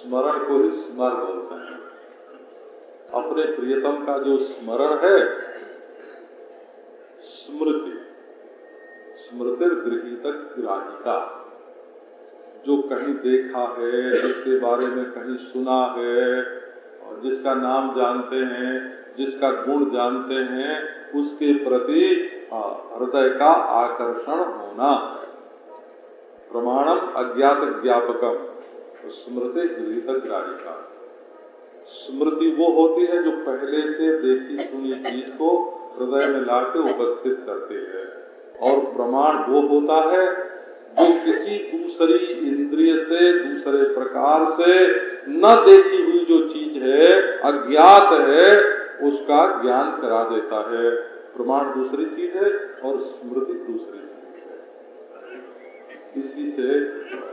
स्मरण को ही स्मर बोलते हैं। अपने प्रियतम का जो स्मरण है स्मृति स्मृति गृहित ग्राहिका, जो कहीं देखा है, जिसके बारे में कहीं सुना है, और जिसका नाम जानते हैं, जिसका गुण जानते हैं, उसके प्रति हृदय का आकर्षण होना प्रमाणम अज्ञात ज्ञापकम तो स्मृति गृहित ग्राहिका। स्मृति वो होती है जो पहले से देखी, सुनी चीज़ को हृदय में लाके उपस्थित करती है। और प्रमाण वो होता है जो किसी दूसरी इंद्रिय से, दूसरे प्रकार से न देखी हुई जो चीज़ है, अज्ञात है, उसका ज्ञान करा देता है। प्रमाण दूसरी चीज़ है और स्मृति दूसरी चीज़ है। इसी से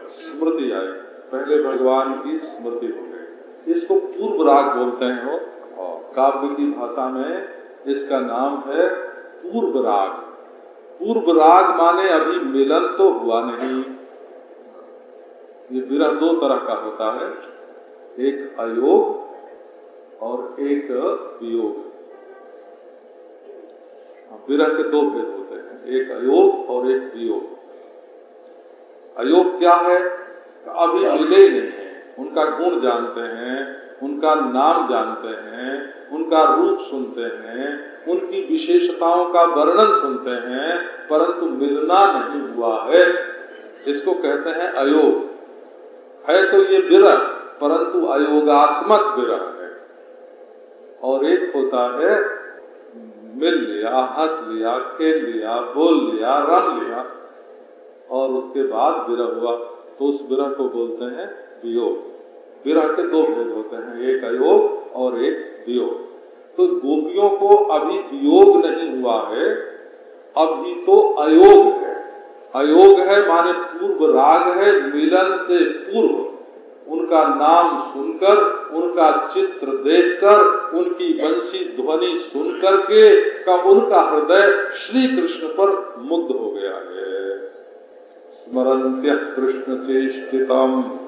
स्मृति आई। पहले भगवान की स्मृति हो गई। इसको पूर्व राग बोलते हैं काव्य की भाषा में इसका नाम है पूर्व राग पूर्व राग माने अभी मिलन तो हुआ नहीं। ये विरह दो तरह का होता है। एक अयोग और एक वियोग। विरह के दो भेद होते हैं, एक अयोग और एक वियोग। अयोग क्या है? अभी मिले नहीं है, उनका गुण जानते हैं। उनका नाम जानते हैं, उनका रूप सुनते हैं, उनकी विशेषताओं का वर्णन सुनते हैं, परंतु मिलना नहीं हुआ है। इसको कहते हैं अयोग। है तो ये विरह, परंतु अयोगात्मक विरह है। और एक होता है, मिल लिया, हंस लिया, खेल लिया, बोल लिया रम लिया, और उसके बाद विरह हुआ तो उस विरह को बोलते हैं वियोग। विरह के दो भेद होते हैं, एक अयोग और एक वियोग। तो गोपियों को अभी वियोग नहीं हुआ है, अभी तो अयोग है। अयोग है माने पूर्व राग है, मिलन से पूर्व। उनका नाम सुनकर, उनका चित्र देखकर, उनकी वंशी ध्वनि सुनकर के का उनका हृदय श्री कृष्ण पर मुग्ध हो गया है। स्मरंत्य कृष्ण चेष्टितम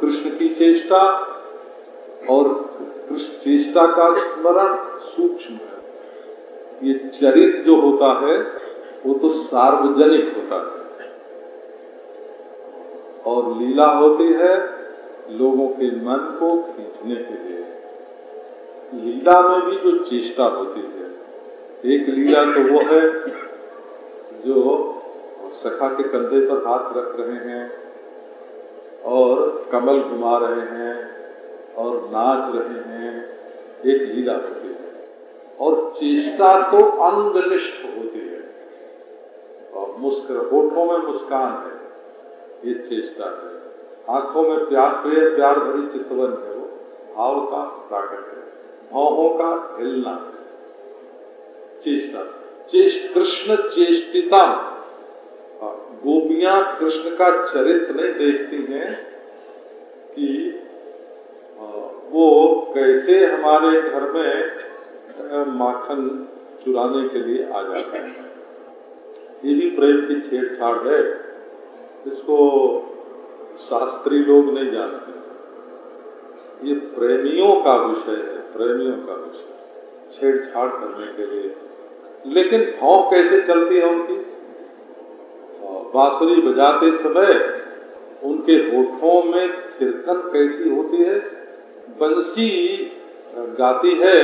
कृष्ण की चेष्टा और कृष्ण चेष्टा का स्मरण सूक्ष्म है। ये चरित जो होता है, वो तो सार्वजनिक होता है। और लीला होती है लोगों के मन को खींचने के लिए। लीला में भी जो चेष्टा होती है, एक लीला तो वो है जो सखा के कंधे पर हाथ रख रहे हैं और कमल घुमा रहे हैं और नाच रहे हैं, एक लीला होती है। और चेष्टा तो अंगनिष्ठ होती है। और मुस्कर, होठों में मुस्कान है, ये चेष्टा है। आँखों में प्यार, प्रिय, प्यार भरी चितवन है वो। भाव का प्राकट है भावों का हिलना है। चेष्टा, चेष्ट, कृष्ण चेष्टिता। गोपियाँ कृष्ण का चरित्र नहीं देखती हैं कि वो कैसे हमारे घर में माखन चुराने के लिए आ जाता है। ये भी प्रेम की छेड़छाड़ है। इसको शास्त्री लोग नहीं जानते। ये प्रेमियों का विषय है, प्रेमियों का विषय। छेड़छाड़ करने के लिए। लेकिन भाव कैसे चलती है उनकी? बांसुरी बजाते समय उनके होठों में थिरकन कैसी होती है? बंसी गाती है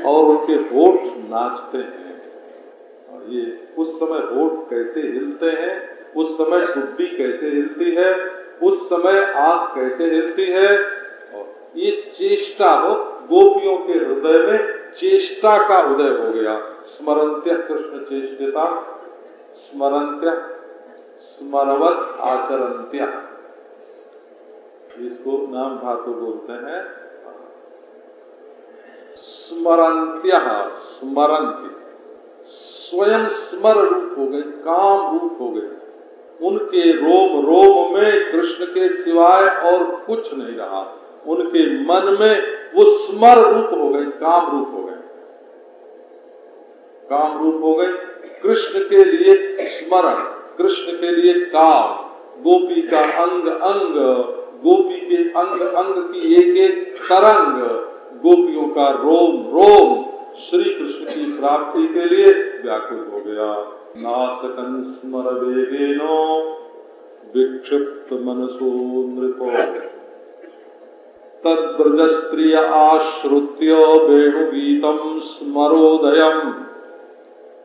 और उनके होठ नाचते हैं। और ये उस समय होठ कैसे हिलते हैं? उस समय टुड्डी कैसे हिलती है? उस समय आँख कैसे हिलती है? और ये चेष्टा हो, गोपियों के हृदय में चेष्टा का उदय हो गया। स्मरंत्य कृष्ण चेष्टता स्मरंत्य स्मरवत आचरंत्या इसको नाम धातु बोलते हैं। स्मरंत्य स्मरंती स्वयं स्मर रूप हो गए, काम रूप हो गए। उनके रोम रोम में कृष्ण के सिवाय और कुछ नहीं रहा। उनके मन में वो स्मर रूप हो गए, काम रूप हो गए। काम रूप हो गए, कृष्ण के लिए स्मरण। कृष्ण के लिए काम, गोपी का अंग अंग, गोपी के अंग अंग की एक एक तरंग, गोपियों का रोम रोम, श्री कृष्ण की प्राप्ति के लिए व्याकुल हो गया। नासकन स्मर वेगेनो, विक्षिप्त मनसो नृपो। तद्व्रजस्त्रिय आश्रुत्य वेणुगीतम स्मरोदयम।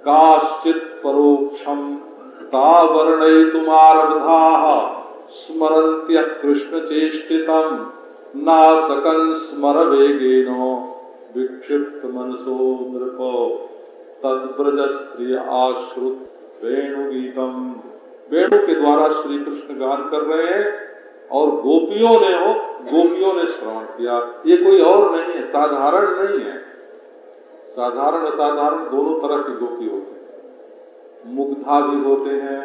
काश्चित परोक्षम स्मरन्त्य कृष्ण चेष्टितम नासकन स्मर वेगेनो विक्षिप्त मनसो नृप। तद्व्रज प्रिय आश्रुत वेणु गीतम वेणु के द्वारा श्री कृष्ण गान कर रहे हैं और गोपियों ने हो, गोपियों ने श्रवण किया। ये कोई और नहीं है, साधारण नहीं है। साधारण असाधारण दोनों तरह की गोपी होते हैं। मुग्धा भी होते हैं।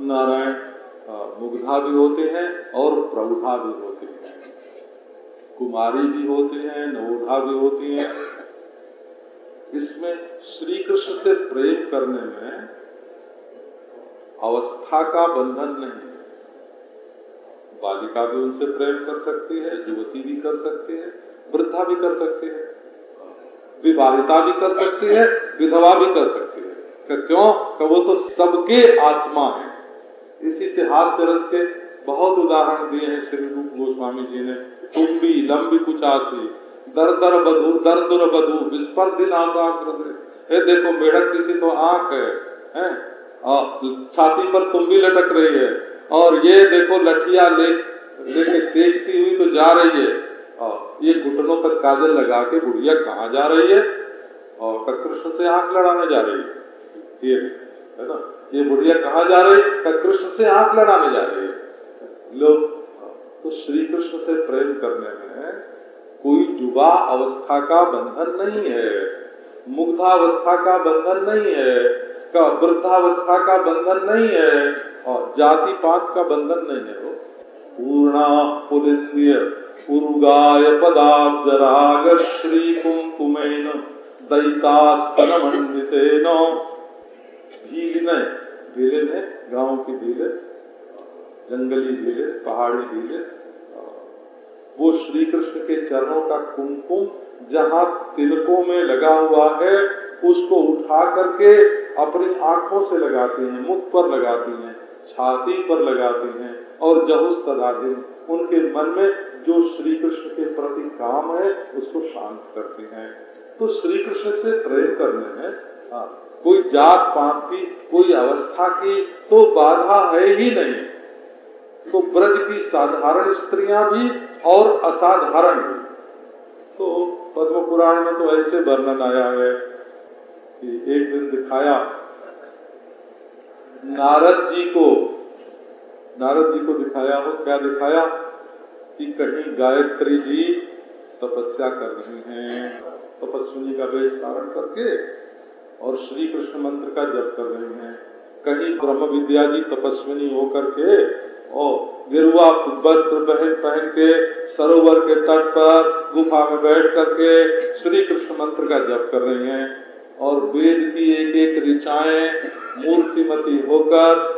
नारायण मुग्धा भी होते हैं और प्रौढ़ा भी होते हैं। कुमारी भी होते हैं नवोधा भी होती हैं। इसमें श्री कृष्ण से प्रेम करने में अवस्था का बंधन नहीं है। बालिका भी उनसे प्रेम कर सकती है, युवती भी कर सकती है, वृद्धा भी कर सकती है। विवाहिता भी कर सकती है विधवा भी कर सकती है। क्यों? वो तो सबके आत्मा है। इसी से हाथ रस के बहुत उदाहरण दिए हैं श्री रूप गोस्वामी जी ने। तुम्बी लंबी कुचासी दर दर बधु दर दुर बधु विस्पर दिन हे देखो मेढक की तो आँख है, है? छाती पर तुम्बी लटक रही है। और ये देखो लठिया ले लेके देखती हुई तो जा रही है। और ये घुटनों पर काजल लगा के बुढ़िया कहाँ जा रही है? और कृष्ण से आँख लड़ाने जा रही है। ये है ना? ये बुढ़िया कहाँ जा रही है? कृष्ण से आँख लड़ाने जा रही है। लोग तो श्री कृष्ण से प्रेम करने में कोई युवा अवस्था का बंधन नहीं है, मुग्धावस्था का बंधन नहीं है वृद्धावस्था का बंधन नहीं है, और जाति पात का बंधन नहीं है। वो पूर्णा पुलिंद्य उरुगाय पदाब्जराग श्री कुमकुमेन दैतास्तन मंडितेन गाँव की भीले, जंगली झीले पहाड़ी झीले वो श्री कृष्ण के चरणों का कुमकुम जहाँ तिलकों में लगा हुआ है, उसको उठा करके अपनी आँखों से लगाते हैं, मुख पर लगाती हैं। छाती पर लगाते हैं और जहुस तदाधीन उनके मन में जो श्री कृष्ण के प्रति काम है उसको शांत करते हैं। तो श्री कृष्ण से प्रेम करने में हाँ, कोई जात पात की कोई अवस्था की तो बाधा है ही नहीं। तो ब्रज की साधारण स्त्रियाँ भी और असाधारण भी तो पद्म पुराण में तो ऐसे वर्णन आया है कि एक दिन दिखाया नारद जी को, नारद जी को दिखाया हो, क्या दिखाया? कि कहीं गायत्री जी तपस्या कर रही हैं। तपस्विनी का वेश धारण करके और श्री कृष्ण मंत्र का जप कर रही हैं। कहीं ब्रह्म विद्या जी तपस्विनी होकर के और गिरुआ वस्त्र पहन पहन के, सरोवर के तट पर गुफा में बैठ करके श्री कृष्ण मंत्र का जप कर रही हैं। और वेद की एक एक ऋचाएँ मूर्तिमती होकर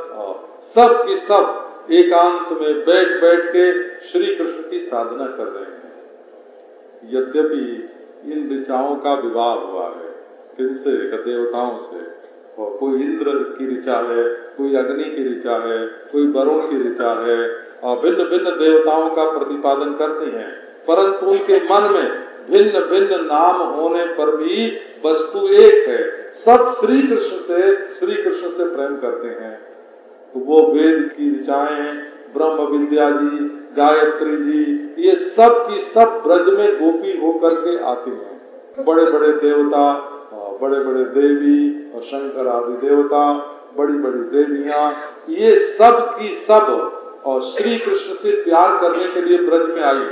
सब की सब एकांत में बैठ बैठ के श्री कृष्ण की साधना कर रहे हैं। यद्यपि इन ऋचाओं का विवाह हुआ है किनसे देवताओं से, और कोई इंद्र की ऋचा है, कोई अग्नि की ऋचा है, कोई वरुण की ऋचा है, और भिन्न भिन्न देवताओं का प्रतिपादन करते हैं, परंतु उनके मन में भिन्न भिन्न नाम होने पर भी वस्तु एक है। सब श्री कृष्ण से श्री कृष्ण से प्रेम करते हैं। तो वो वेद की ऋचाएँ, ब्रह्म विद्या जी, गायत्री जी, ये सब की सब ब्रज में गोपी होकर के आती हैं। बड़े बड़े देवता बड़े बड़े देवी और शंकर आदि देवता बड़ी बड़ी देवियाँ, ये सब की सब और श्री कृष्ण से प्यार करने के लिए ब्रज में आई।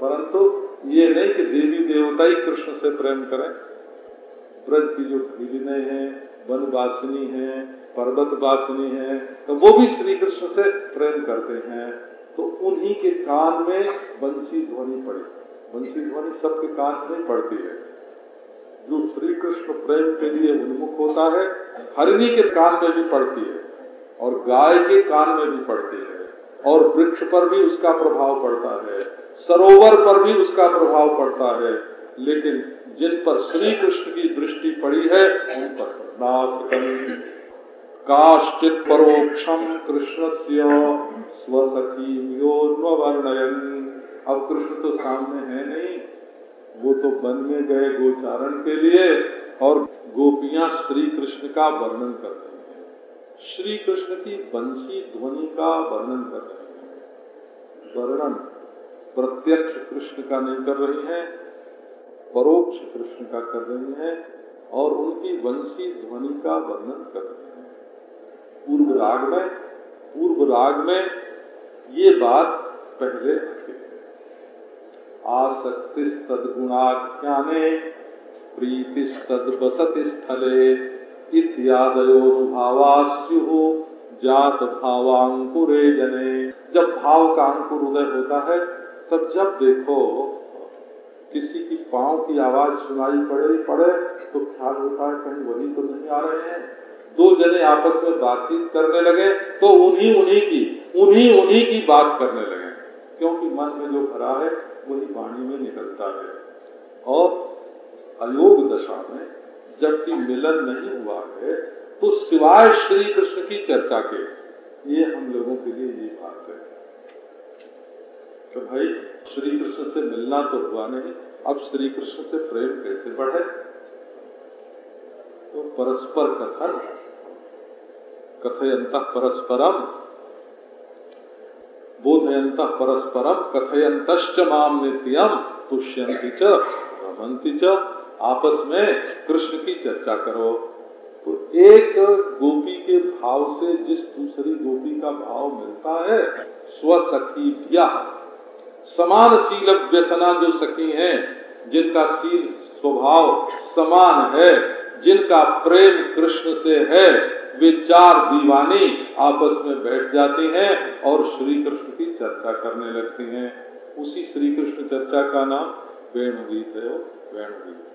परंतु ये नहीं कि देवी देवता ही कृष्ण से प्रेम करें। ब्रज की जो खिलने हैं, वनवासिनी है, पर्वतवासिनी है तो वो भी श्री कृष्ण से प्रेम करते हैं। तो उन्हीं के कान में बंसी ध्वनि पड़ी। बंसी ध्वनि सबके कान में पड़ती है। जो श्री कृष्ण प्रेम के लिए उन्मुख होता है, हरिणी के कान में भी पड़ती है और गाय के कान में भी पड़ती है और वृक्ष पर भी उसका प्रभाव पड़ता है। सरोवर पर भी उसका प्रभाव पड़ता है। लेकिन जिन पर श्री कृष्ण की दृष्टि पड़ी है, उन पर काश्चित परोक्षम कृष्ण स्वसखी वर्णयन। अब कृष्ण तो सामने है नहीं। वो तो वन में गए गोचारण के लिए और गोपियाँ श्री कृष्ण का वर्णन कर रही हैं। श्री कृष्ण की बंशी ध्वनि का वर्णन कर रही हैं। वर्णन प्रत्यक्ष कृष्ण का नहीं कर रही हैं, परोक्ष कृष्ण का कर रही हैं और उनकी वंशी ध्वनि का वर्णन कर रही हैं। पूर्व राग में, पूर्व राग में ये बात पहले आसक्ति तदगुणाख्याने प्रीति तदसति स्थले इत्यादयोनुभावास्यु जात भावांकुरे जने। जब भाव का अंकुर उदय होता है तब जब देखो किसी की पाँव की आवाज़ सुनाई पड़े ही पड़े तो ख्याल होता है कहीं वही तो नहीं आ रहे हैं। दो जने आपस में बातचीत करने लगे तो उन्हीं उन्हीं की, उन्हीं उन्हीं की बात करने लगे। क्योंकि मन में जो भरा है, वही वाणी में निकलता है। और अयोग दशा में जबकि मिलन नहीं हुआ है तो सिवाय श्री कृष्ण की चर्चा के, ये हम लोगों के लिए ये बात है। तो भाई श्री कृष्ण से मिलना तो हुआ नहीं, अब श्री कृष्ण से प्रेम कैसे बढ़े? तो परस्पर कथन कथयंत परस्परम बोधयंत परस्परम कथयंत माम नित्यम तुष्यंती च च, आपस में कृष्ण की चर्चा करो। तो एक गोपी के भाव से जिस दूसरी गोपी का भाव मिलता है स्वसखी समान शील व्यसना जो सखी हैं, जिनका शील स्वभाव समान है, जिनका प्रेम कृष्ण से है, वे चार दीवानी आपस में बैठ जाती हैं और श्री कृष्ण की चर्चा करने लगती हैं। उसी श्री कृष्ण चर्चा का नाम वेणुगीत है, वेणुगीत।